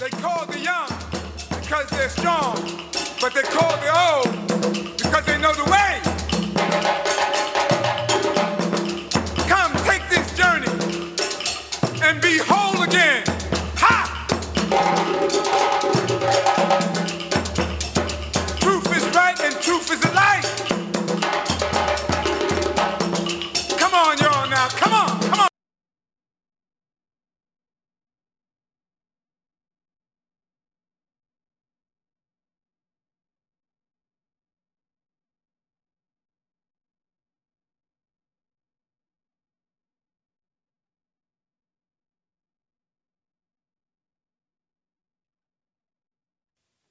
They call the young because they're strong, but they call the old because they know the way. Come, take this journey and be whole again.